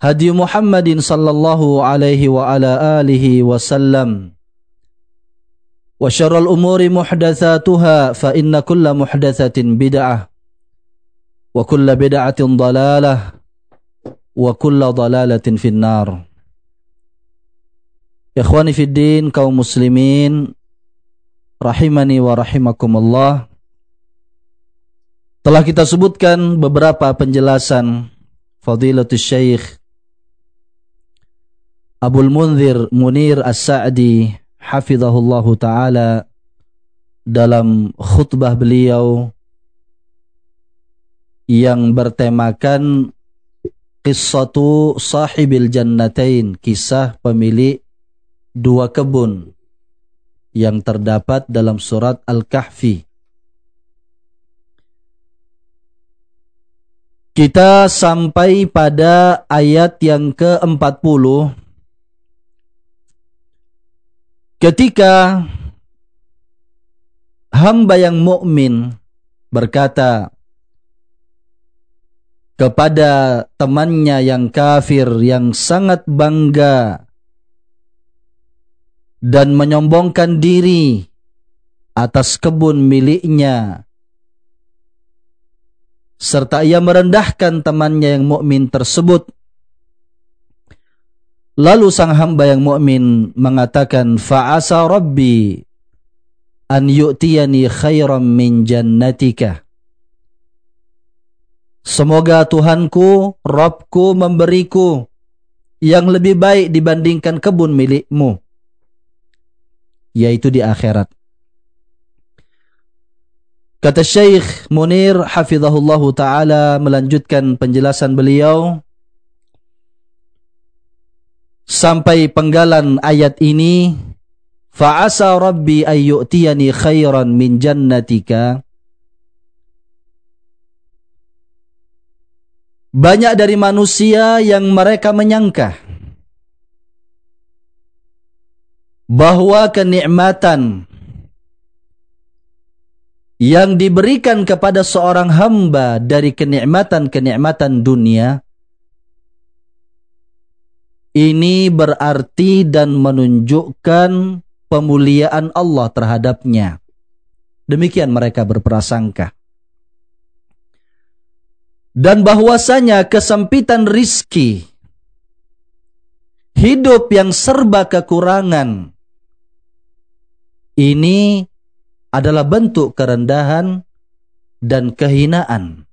هدي محمد صلى الله عليه وعلى آله وسلم وشر الأمور محدثاتها فإن كل محدثة بدعة وكل بدعة ضلالة وكل ضلالة في النار إخواني في الدين kaum muslimin rahimani wa rahimakumullah telah kita sebutkan beberapa penjelasan Fadilatul Syekh Abul Munzir Munir As-Sa'di hafizahullahu taala dalam khutbah beliau yang bertemakan Qissatu sahibil jannatain Kisah pemilik dua kebun Yang terdapat dalam surat Al-Kahfi. Kita sampai pada ayat yang ke-40 Ketika hamba yang mukmin berkata kepada temannya yang kafir yang sangat bangga dan menyombongkan diri atas kebun miliknya serta ia merendahkan temannya yang mukmin tersebut Lalu sang hamba yang mukmin mengatakan fa'asa rabbi an yu'tiyani khairan min jannatika. Semoga Tuhanku, Rabbku memberiku yang lebih baik dibandingkan kebun milikmu. Yaitu di akhirat. Kata Syekh Munir hafizahullahu taala melanjutkan penjelasan beliau sampai penggalan ayat ini fa'asa rabbi ayyutiyani khairan min jannatika. Banyak dari manusia yang mereka menyangka bahwa kenikmatan yang diberikan kepada seorang hamba dari kenikmatan-kenikmatan dunia ini berarti dan menunjukkan pemuliaan Allah terhadapnya. Demikian mereka berprasangka. Dan bahwasanya kesempitan rizki, hidup yang serba kekurangan, ini adalah bentuk kerendahan dan kehinaan.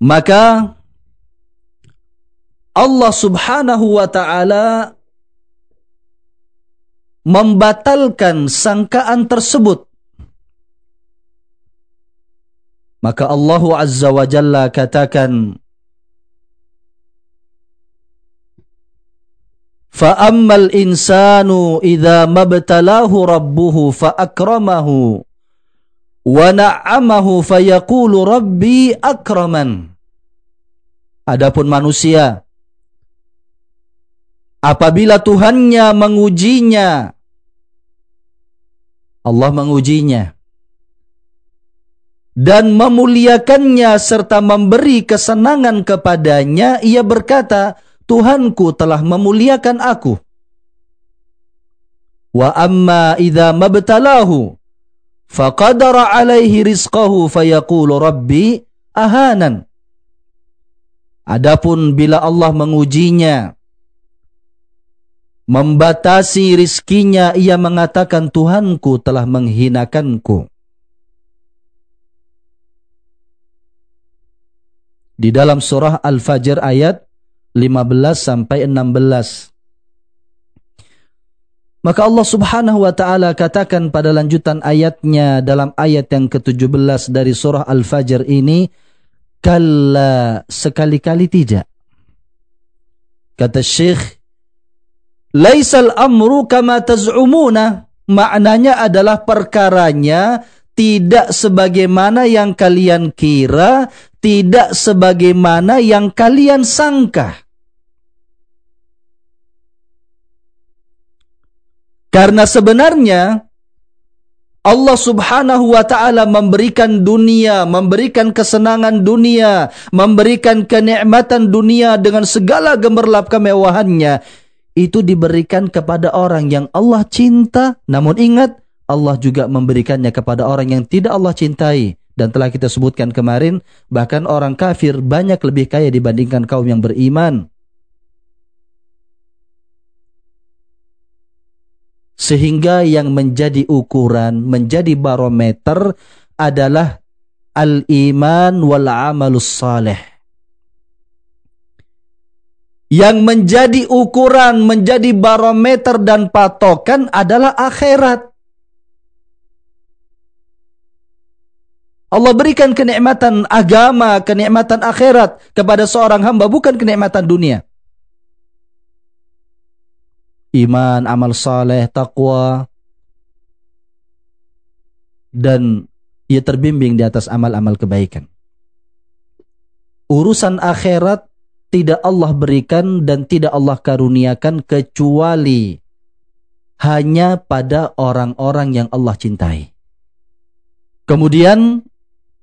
Maka Allah Subhanahu wa taala membatalkan sangkaan tersebut maka Allah Azza wa Jalla katakan فأما الإنسان إذا ما ابتلاه ربه فأكرمه ونعمه فيقول ربي أكرمن Adapun manusia apabila Tuhannya mengujinya Allah mengujinya dan memuliakannya serta memberi kesenangan kepadanya ia berkata Tuhanku telah memuliakan aku. Wa amma idza mabtalahu faqadara alaihi rizqahu fayaqulu rabbi ahanan. Adapun bila Allah mengujinya membatasi rizkinya ia mengatakan Tuhanku telah menghinakanku. Di dalam surah Al-Fajr ayat 15 sampai 16. Maka Allah Subhanahu wa taala katakan pada lanjutan ayatnya dalam ayat yang ke-17 dari surah Al-Fajr ini, kalla sekali-kali tidak. Kata Syekh, "Laisal amru kama taz'umuna." Maknanya adalah perkaranya tidak sebagaimana yang kalian kira, tidak sebagaimana yang kalian sangka. Karena sebenarnya Allah subhanahu wa ta'ala memberikan dunia, memberikan kesenangan dunia, memberikan kenikmatan dunia dengan segala gemerlap kemewahannya. Itu diberikan kepada orang yang Allah cinta, namun ingat, Allah juga memberikannya kepada orang yang tidak Allah cintai. Dan telah kita sebutkan kemarin, bahkan orang kafir banyak lebih kaya dibandingkan kaum yang beriman. Sehingga yang menjadi ukuran, menjadi barometer adalah al-iman wal amalus saleh. Yang menjadi ukuran, menjadi barometer dan patokan adalah akhirat. Allah berikan kenikmatan agama, kenikmatan akhirat kepada seorang hamba, bukan kenikmatan dunia iman, amal saleh, takwa dan ia terbimbing di atas amal-amal kebaikan. Urusan akhirat tidak Allah berikan dan tidak Allah karuniakan kecuali hanya pada orang-orang yang Allah cintai. Kemudian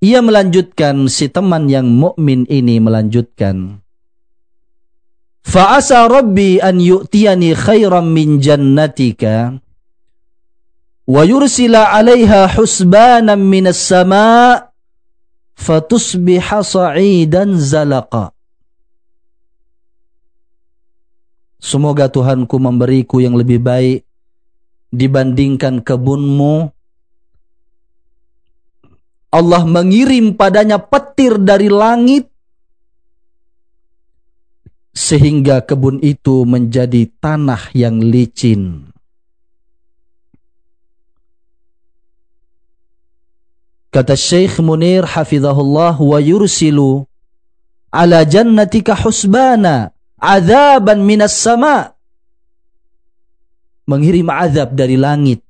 ia melanjutkan si teman yang mukmin ini melanjutkan Fa'asa rabbi an yu'tiyani khairan min jannatika wa yursila 'alaiha husbanan minas sama' fatusbiha sa'idan zalaqa. Semoga Tuhanku memberiku yang lebih baik dibandingkan kebunmu. Allah mengirim padanya petir dari langit sehingga kebun itu menjadi tanah yang licin. Kata Syekh Munir hafizahullah wa yursilu ala jannatika husbana azaban minas sama mengirim azab dari langit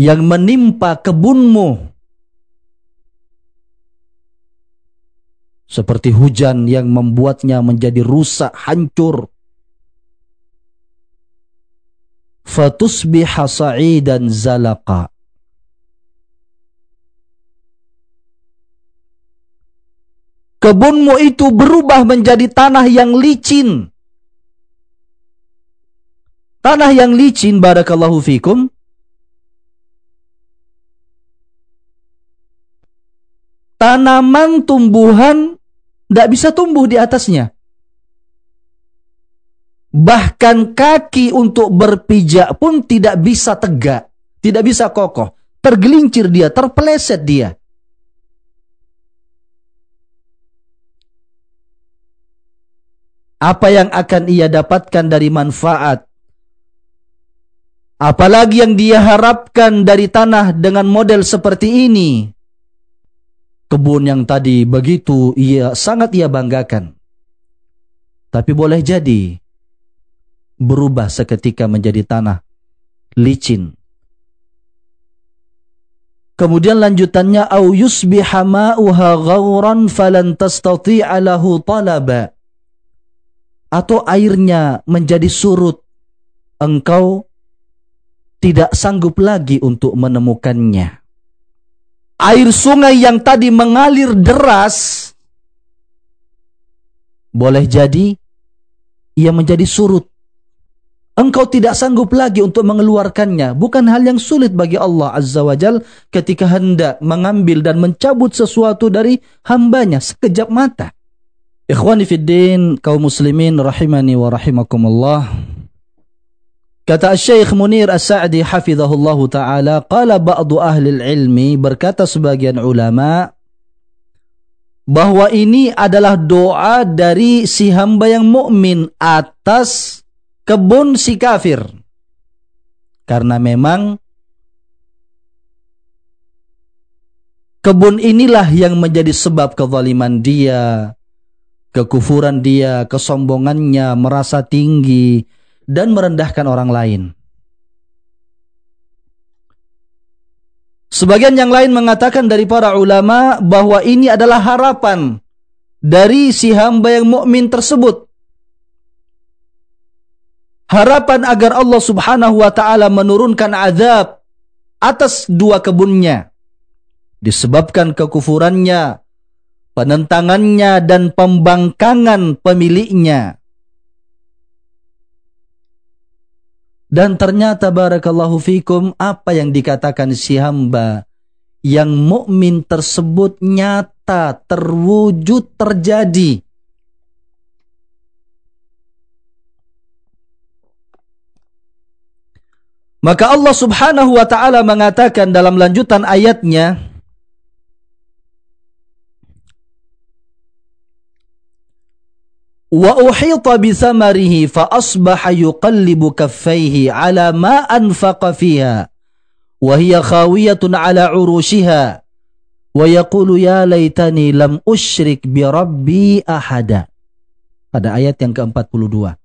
yang menimpa kebunmu seperti hujan yang membuatnya menjadi rusak, hancur. Fatusbiha sa'idan zalaqa. Kebunmu itu berubah menjadi tanah yang licin. Tanah yang licin, barakallahu fikum, tanaman tumbuhan tidak bisa tumbuh di atasnya. Bahkan kaki untuk berpijak pun tidak bisa tegak, tidak bisa kokoh. Tergelincir dia, terpeleset dia. Apa yang akan ia dapatkan dari manfaat. Apalagi yang dia harapkan dari tanah dengan model seperti ini. Kebun yang tadi begitu ia sangat ia banggakan. Tapi boleh jadi berubah seketika menjadi tanah licin. Kemudian lanjutannya au yusbiha ma'uha ghauran falan tastati'a lahu talaba. Atau airnya menjadi surut. Engkau tidak sanggup lagi untuk menemukannya. Air sungai yang tadi mengalir deras boleh jadi ia menjadi surut engkau tidak sanggup lagi untuk mengeluarkannya. Bukan hal yang sulit bagi Allah Azza wa Jal ketika hendak mengambil dan mencabut sesuatu dari hambanya sekejap mata. Ikhwani fiddin, kaum muslimin rahimani wa rahimakumullah. Kata Syekh Munir As-Sa'di hafizahullahu taala, qala ba'du ahli ilmi berkata sebagian ulama bahwa ini adalah doa dari si hamba yang mukmin atas kebun si kafir. Karena memang kebun inilah yang menjadi sebab kezaliman dia, kekufuran dia, kesombongannya, merasa tinggi, dan merendahkan orang lain. Sebagian yang lain mengatakan dari para ulama bahwa ini adalah harapan dari si hamba yang mukmin tersebut harapan agar Allah Subhanahu wa taala menurunkan azab atas dua kebunnya disebabkan kekufurannya, penentangannya dan pembangkangan pemiliknya. Dan ternyata barakallahu fikum apa yang dikatakan si hamba yang mukmin tersebut nyata terwujud terjadi Maka Allah subhanahu wa ta'ala mengatakan dalam lanjutan ayatnya, Kaffayhi ala ma anfaqa fiha wa hiya khawiyatun ala urushiha wa yaqulu ya laitani lam usyrik bi rabbi ahada. Pada ayat yang ke-42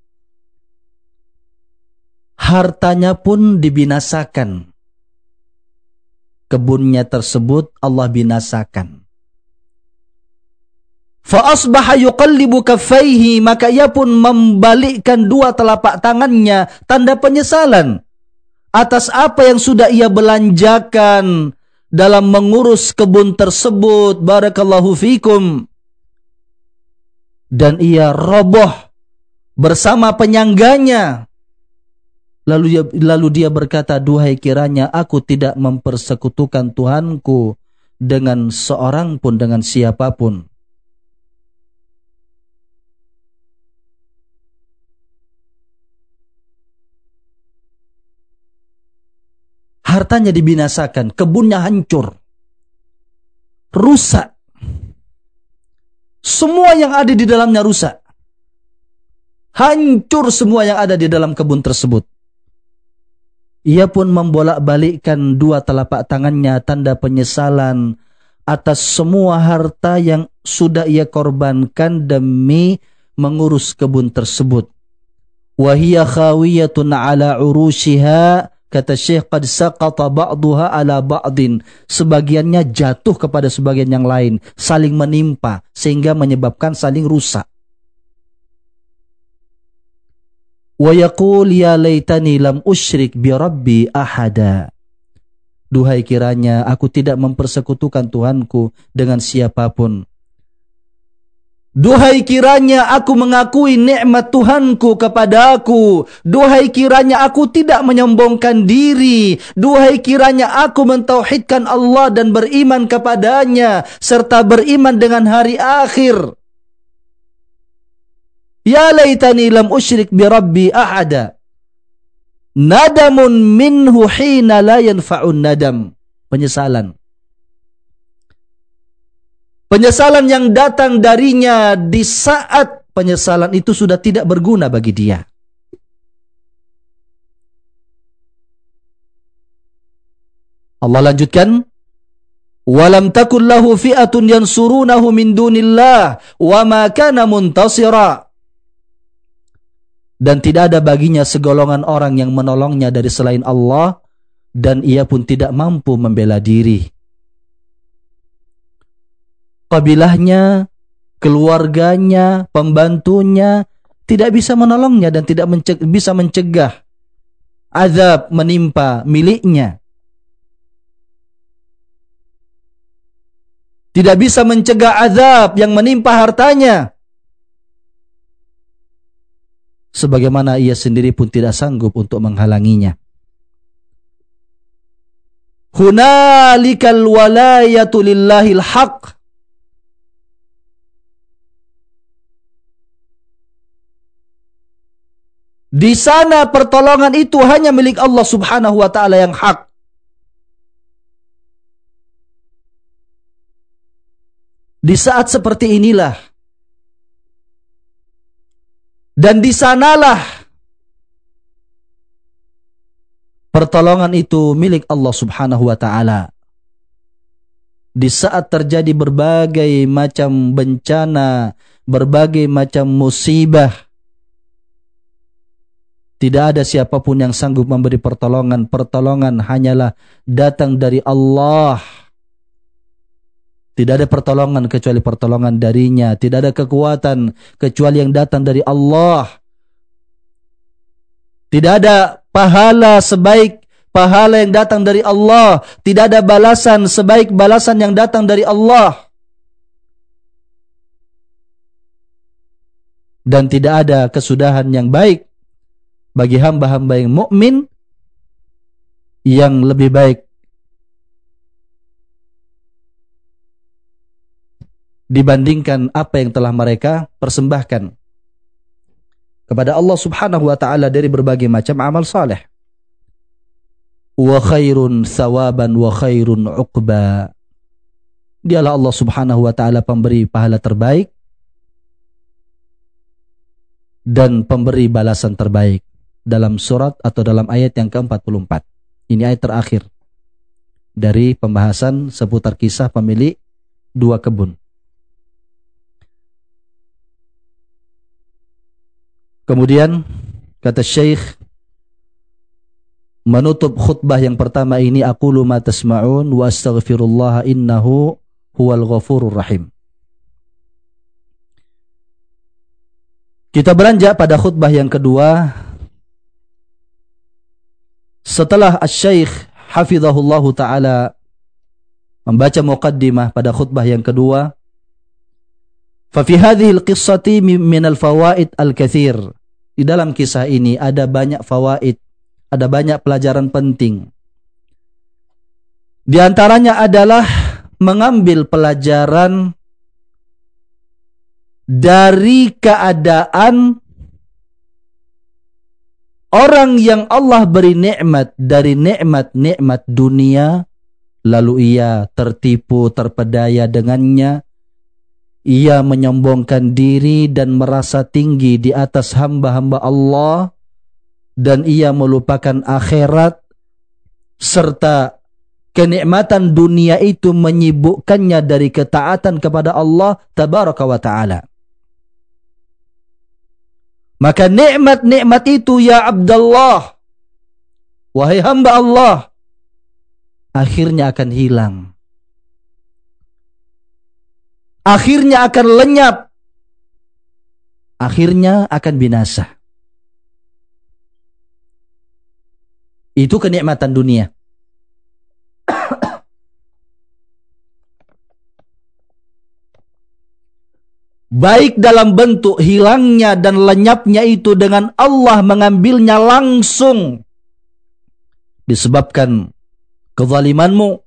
hartanya pun dibinasakan. Kebunnya tersebut Allah binasakan. Fa'asbaha yuqallibu kaffaihi maka ia pun membalikkan dua telapak tangannya tanda penyesalan atas apa yang sudah ia belanjakan dalam mengurus kebun tersebut. Barakallahu fikum. Dan ia roboh bersama penyangganya. Lalu dia, lalu dia berkata, Duhai kiranya aku tidak mempersekutukan Tuhanku dengan seorang pun, dengan siapa pun. Hartanya dibinasakan, kebunnya hancur. Rusak. Semua yang ada di dalamnya rusak. Hancur semua yang ada di dalam kebun tersebut. Ia pun membolak-balikkan dua telapak tangannya tanda penyesalan atas semua harta yang sudah ia korbankan demi mengurus kebun tersebut. Wahia khawiyatun ala urushiha kata Syekh qad saqata ba'daha ala ba'din. Sebagiannya jatuh kepada sebagian yang lain saling menimpa sehingga menyebabkan saling rusak. Wa yaqul ya laitani lam usyrik bi rabbi ahada. Duhai kiranya aku tidak mempersekutukan Tuhanku dengan siapa pun. Duhai kiranya aku mengakui nikmat Tuhanku kepada aku. Duhai kiranya aku tidak menyombongkan diri. Duhai kiranya aku mentauhidkan Allah dan beriman kepadanya. Serta beriman dengan hari akhir. Ya laitani lam usyrik bi rabbi ahada. Nadamun minhu hina la yanfa'un nadam. Penyesalan. Penyesalan yang datang darinya di saat penyesalan itu sudah tidak berguna bagi dia. Allah lanjutkan, "Walam takul lahu fi'atun yansurunahu min dunillah wa ma kana muntasira." Dan tidak ada baginya segolongan orang yang menolongnya dari selain Allah dan ia pun tidak mampu membela diri. Kabilahnya, keluarganya, pembantunya tidak bisa menolongnya dan tidak mencegah, bisa mencegah azab menimpa miliknya. Tidak bisa mencegah azab yang menimpa hartanya. Sebagaimana ia sendiri pun tidak sanggup untuk menghalanginya. Hunalikal walayatu lillahil. Di sana pertolongan itu hanya milik Allah subhanahu wa ta'ala yang hak. Di saat seperti inilah dan di sanalah pertolongan itu milik Allah Subhanahu wa taala. Di saat terjadi berbagai macam bencana, berbagai macam musibah, tidak ada siapa pun yang sanggup memberi pertolongan. Pertolongan hanyalah datang dari Allah tidak ada pertolongan kecuali pertolongan darinya. Tidak ada kekuatan kecuali yang datang dari Allah. Tidak ada pahala sebaik pahala yang datang dari Allah. Tidak ada balasan sebaik balasan yang datang dari Allah. Dan tidak ada kesudahan yang baik bagi hamba-hamba yang mukmin yang lebih baik dibandingkan apa yang telah mereka persembahkan kepada Allah Subhanahu wa taala dari berbagai macam amal saleh. Wa khairun sawaban wa khairun uqba. Dialah Allah Subhanahu wa taala pemberi pahala terbaik dan pemberi balasan terbaik dalam surat atau dalam ayat yang ke-44. Ini ayat terakhir dari pembahasan seputar kisah pemilik dua kebun. Kemudian kata Syekh menutup khutbah yang pertama ini aku ma tasma'un wa astaghfirullah innahu huwal ghafurur rahim. Kita beranjak pada khutbah yang kedua setelah Asy-Syaikh hafizahullahu taala membaca muqaddimah pada khutbah yang kedua Fafi hadhil qissati min al-fawaid al-kathir. Di dalam kisah ini ada banyak fawaid, ada banyak pelajaran penting. Di antaranya adalah mengambil pelajaran dari keadaan orang yang Allah beri nikmat dari nikmat-nikmat dunia lalu ia tertipu terpedaya dengannya ia menyombongkan diri dan merasa tinggi di atas hamba-hamba Allah dan ia melupakan akhirat serta kenikmatan dunia itu menyibukkannya dari ketaatan kepada Allah tabaraka wa taala. Maka nikmat-nikmat itu ya Abdullah wahai hamba Allah akhirnya akan hilang akhirnya akan lenyap, akhirnya akan binasa. Itu kenikmatan dunia. Baik dalam bentuk hilangnya dan lenyapnya itu dengan Allah mengambilnya langsung. Disebabkan kezalimanmu.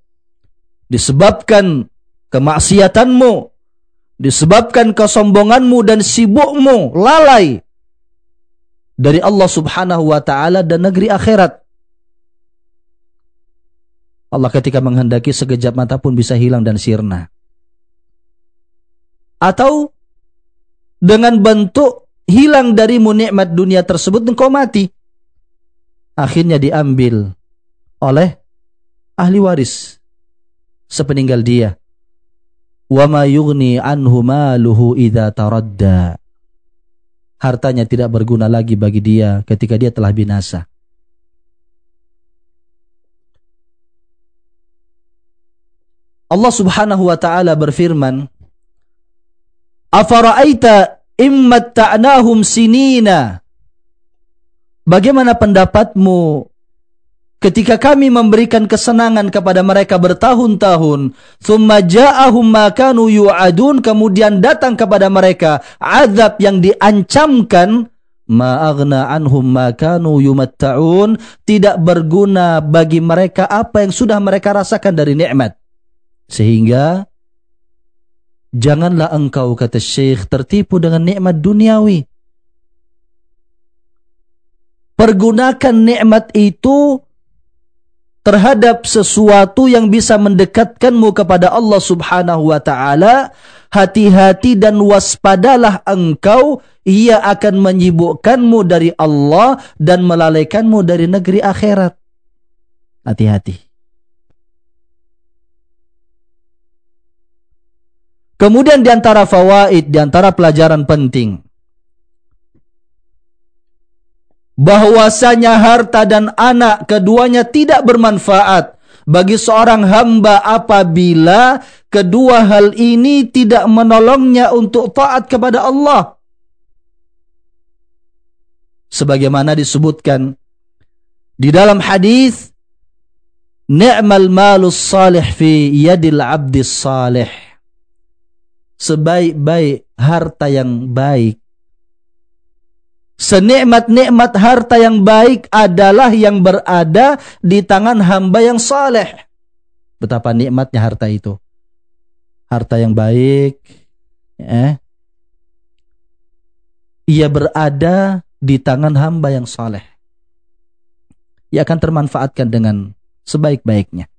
Disebabkan kemaksiatanmu disebabkan kesombonganmu dan sibukmu lalai dari Allah Subhanahu wa taala dan negeri akhirat. Allah ketika menghendaki sekejap mata pun bisa hilang dan sirna. Atau dengan bentuk hilang darimu nikmat dunia tersebut engkau mati. Akhirnya diambil oleh ahli waris sepeninggal dia. Wa ma yughni anhu maluhu idza taradda. Hartanya tidak berguna lagi bagi dia ketika dia telah binasa. Allah Subhanahu wa taala berfirman, "Afara'aita immatta'nahum sinina?" Bagaimana pendapatmu ketika kami memberikan kesenangan kepada mereka bertahun-tahun, thumma ja'ahum ma kanu yu'adun, kemudian datang kepada mereka azab yang diancamkan, ma'aghna anhum ma kanu yumatta'un, tidak berguna bagi mereka apa yang sudah mereka rasakan dari nikmat. Sehingga janganlah engkau kata Syekh tertipu dengan nikmat duniawi. Pergunakan nikmat itu terhadap sesuatu yang bisa mendekatkanmu kepada Allah Subhanahu wa taala, hati-hati dan waspadalah engkau ia akan menyibukkanmu dari Allah dan melalaikanmu dari negeri akhirat. Hati-hati. Kemudian di antara fawaid, di antara pelajaran penting bahwasanya harta dan anak keduanya tidak bermanfaat bagi seorang hamba apabila kedua hal ini tidak menolongnya untuk taat kepada Allah. Sebagaimana disebutkan di dalam hadis, "Ni'mal malus salih fi yadil abdis salih." Sebaik-baik harta yang baik. Senikmat-nikmat harta yang baik adalah yang berada di tangan hamba yang saleh. Betapa nikmatnya harta itu. Harta yang baik, eh, ia berada di tangan hamba yang saleh. Ia akan termanfaatkan dengan sebaik-baiknya.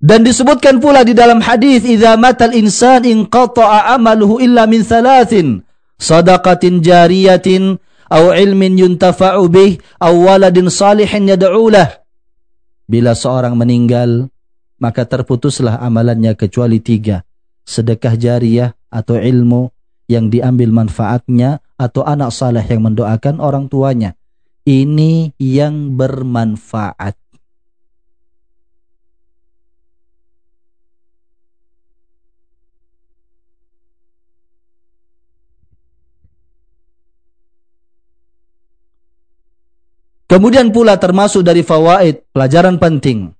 Dan disebutkan pula di dalam hadis idza matal insan inqata'a amaluhu illa min thalathin sadaqatin jariyatin aw ilmin yuntafa'u bih aw waladin salihin yad'u lah. Bila seorang meninggal maka terputuslah amalannya kecuali tiga. Sedekah jariyah atau ilmu yang diambil manfaatnya atau anak saleh yang mendoakan orang tuanya. Ini yang bermanfaat Kemudian pula termasuk dari fawaid, pelajaran penting.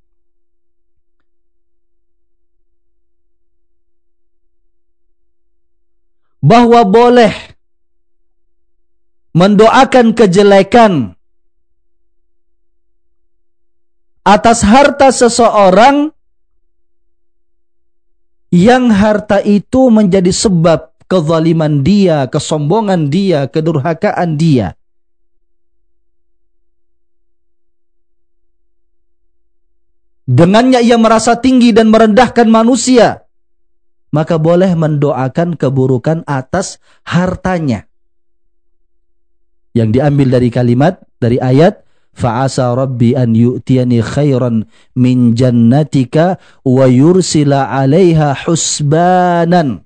Bahwa boleh mendoakan kejelekan atas harta seseorang yang harta itu menjadi sebab kezaliman dia, kesombongan dia, kedurhakaan dia. Dengannya ia merasa tinggi dan merendahkan manusia, maka boleh mendoakan keburukan atas hartanya. Yang diambil dari kalimat, dari ayat, fa'asa rabbi an yu'tiyani khairan min jannatika wa yursila 'alaiha husbanan.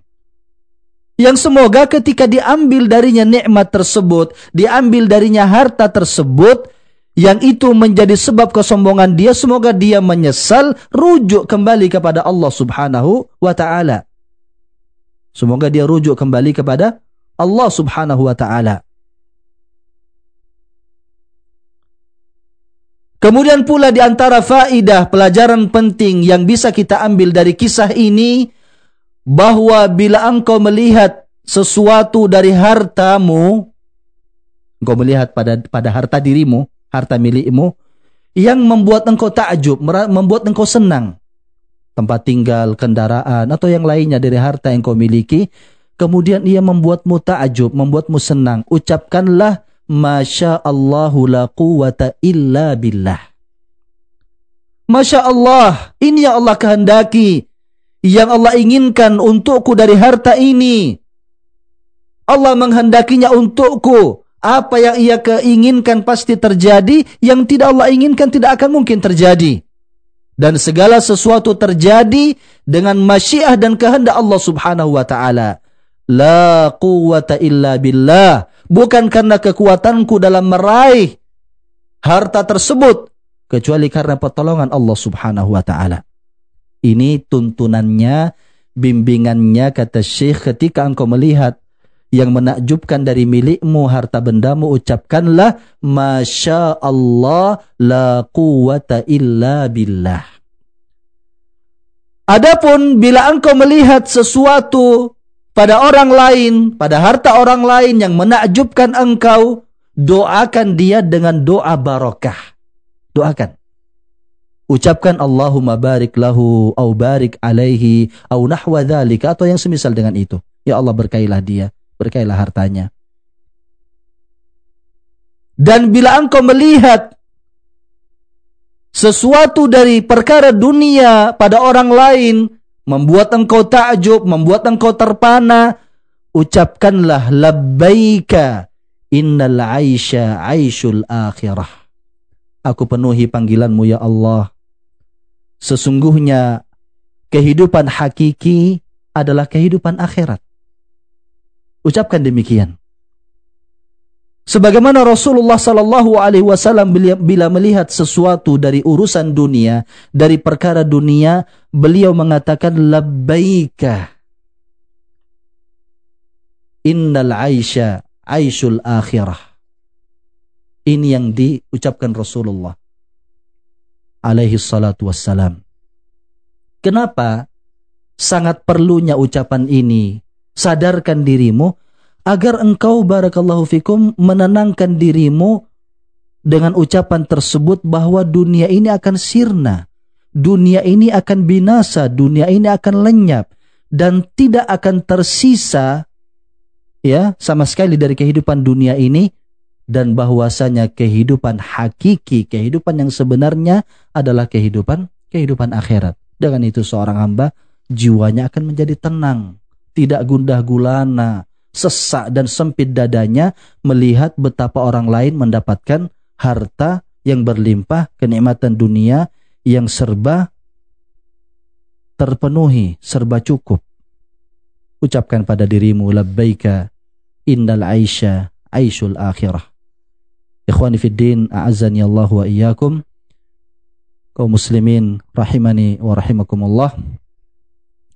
Yang semoga ketika diambil darinya nikmat tersebut, diambil darinya harta tersebut, yang itu menjadi sebab kesombongan dia semoga dia menyesal rujuk kembali kepada Allah Subhanahu wa taala. Semoga dia rujuk kembali kepada Allah Subhanahu wa taala. Kemudian pula di antara faidah pelajaran penting yang bisa kita ambil dari kisah ini bahwa bila engkau melihat sesuatu dari hartamu engkau melihat pada pada harta dirimu harta milikmu yang membuat engkau takjub, membuat engkau senang. Tempat tinggal, kendaraan, atau yang lainnya dari harta yang kau miliki. Kemudian ia membuatmu takjub, membuatmu senang. Ucapkanlah, Masya Allahu la quwata illa billah. Masya Allah, ini yang Allah kehendaki. yang Allah inginkan untukku dari harta ini. Allah menghendakinya untukku. Apa yang ia keinginkan pasti terjadi, yang tidak Allah inginkan tidak akan mungkin terjadi. Dan segala sesuatu terjadi dengan masyiah dan kehendak Allah subhanahu wa ta'ala. La quwata illa billah. Bukan karena kekuatanku dalam meraih harta tersebut. Kecuali karena pertolongan Allah subhanahu wa ta'ala. Ini tuntunannya, bimbingannya kata Syekh ketika engkau melihat yang menakjubkan dari milikmu harta bendamu ucapkanlah Masya Allah la quwata illa billah. Adapun bila engkau melihat sesuatu pada orang lain, pada harta orang lain yang menakjubkan engkau, doakan dia dengan doa barokah. Doakan. Ucapkan Allahumma barik lahu au barik alaihi au nahwa dzalika atau yang semisal dengan itu. Ya Allah berkailah dia berkailah hartanya. Dan bila engkau melihat sesuatu dari perkara dunia pada orang lain, membuat engkau takjub, membuat engkau terpana, ucapkanlah labbaika innal aisha aishul akhirah. Aku penuhi panggilanmu ya Allah. Sesungguhnya kehidupan hakiki adalah kehidupan akhirat. Ucapkan demikian. Sebagaimana Rasulullah sallallahu alaihi wasallam bila melihat sesuatu dari urusan dunia, dari perkara dunia, beliau mengatakan labbaika. Innal aisha aishul akhirah. Ini yang diucapkan Rasulullah alaihi salatu wassalam. Kenapa sangat perlunya ucapan ini sadarkan dirimu agar engkau barakallahu fikum menenangkan dirimu dengan ucapan tersebut bahwa dunia ini akan sirna, dunia ini akan binasa, dunia ini akan lenyap dan tidak akan tersisa ya sama sekali dari kehidupan dunia ini dan bahwasanya kehidupan hakiki, kehidupan yang sebenarnya adalah kehidupan kehidupan akhirat. Dengan itu seorang hamba jiwanya akan menjadi tenang, tidak gundah gulana, sesak dan sempit dadanya melihat betapa orang lain mendapatkan harta yang berlimpah, kenikmatan dunia yang serba terpenuhi, serba cukup. Ucapkan pada dirimu labbaika innal aisha aishul akhirah. Ikhwani fid din, a'azzani Allah wa iyyakum. Kaum muslimin rahimani wa rahimakumullah.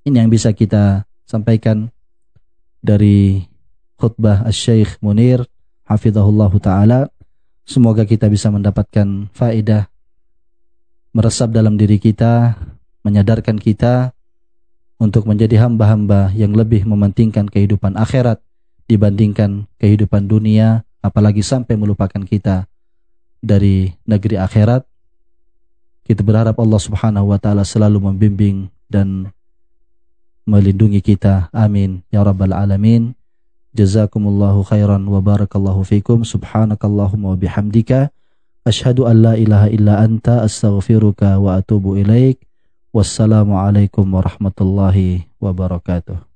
Ini yang bisa kita sampaikan dari khutbah Syekh Munir hafizahullah taala. Semoga kita bisa mendapatkan faedah meresap dalam diri kita menyadarkan kita untuk menjadi hamba-hamba yang lebih mementingkan kehidupan akhirat dibandingkan kehidupan dunia apalagi sampai melupakan kita dari negeri akhirat. Kita berharap Allah Subhanahu wa taala selalu membimbing dan melindungi kita. Amin. Ya Rabbal Alamin. Jazakumullahu khairan wa barakallahu fikum. Subhanakallahumma wa bihamdika. Ashhadu an la ilaha illa anta astaghfiruka wa atubu ilaik. Wassalamualaikum warahmatullahi wabarakatuh.